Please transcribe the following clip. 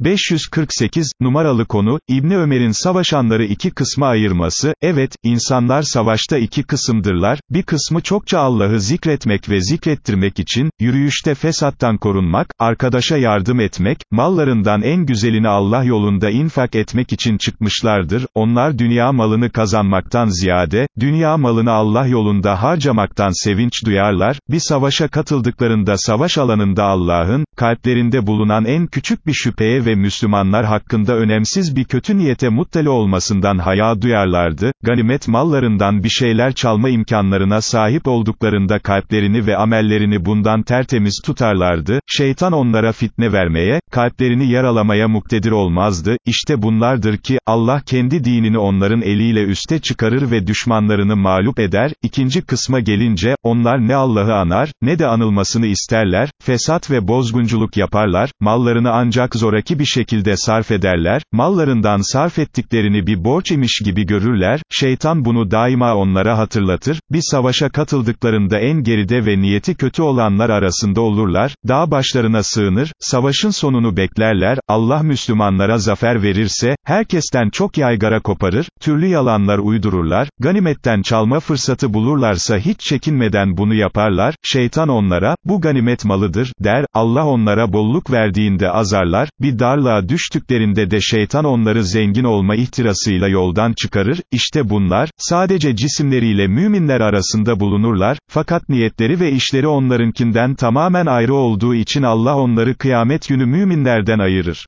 548, numaralı konu, İbni Ömer'in savaşanları iki kısma ayırması, evet, insanlar savaşta iki kısımdırlar, bir kısmı çokça Allah'ı zikretmek ve zikrettirmek için, yürüyüşte fesattan korunmak, arkadaşa yardım etmek, mallarından en güzelini Allah yolunda infak etmek için çıkmışlardır, onlar dünya malını kazanmaktan ziyade, dünya malını Allah yolunda harcamaktan sevinç duyarlar, bir savaşa katıldıklarında savaş alanında Allah'ın, kalplerinde bulunan en küçük bir şüpheye ve Müslümanlar hakkında önemsiz bir kötü niyete muttali olmasından haya duyarlardı, ganimet mallarından bir şeyler çalma imkanlarına sahip olduklarında kalplerini ve amellerini bundan tertemiz tutarlardı, şeytan onlara fitne vermeye, kalplerini yaralamaya muktedir olmazdı, işte bunlardır ki, Allah kendi dinini onların eliyle üste çıkarır ve düşmanlarını mağlup eder, ikinci kısma gelince, onlar ne Allah'ı anar, ne de anılmasını isterler, fesat ve bozgunculuk yaparlar, mallarını ancak zoraki bir şekilde sarf ederler, mallarından sarf ettiklerini bir borç imiş gibi görürler, şeytan bunu daima onlara hatırlatır, bir savaşa katıldıklarında en geride ve niyeti kötü olanlar arasında olurlar, dağ başlarına sığınır, savaşın sonunu beklerler, Allah Müslümanlara zafer verirse, herkesten çok yaygara koparır, türlü yalanlar uydururlar, ganimetten çalma fırsatı bulurlarsa hiç çekinmeden bunu yaparlar, şeytan onlara, bu ganimet malıdır, der, Allah onlara bolluk verdiğinde azarlar, bir darlığa düştüklerinde de şeytan onları zengin olma ihtirasıyla yoldan çıkarır, işte bunlar, sadece cisimleriyle müminler arasında bulunurlar, fakat niyetleri ve işleri onlarınkinden tamamen ayrı olduğu için Allah onları kıyamet günü müminlerden ayırır.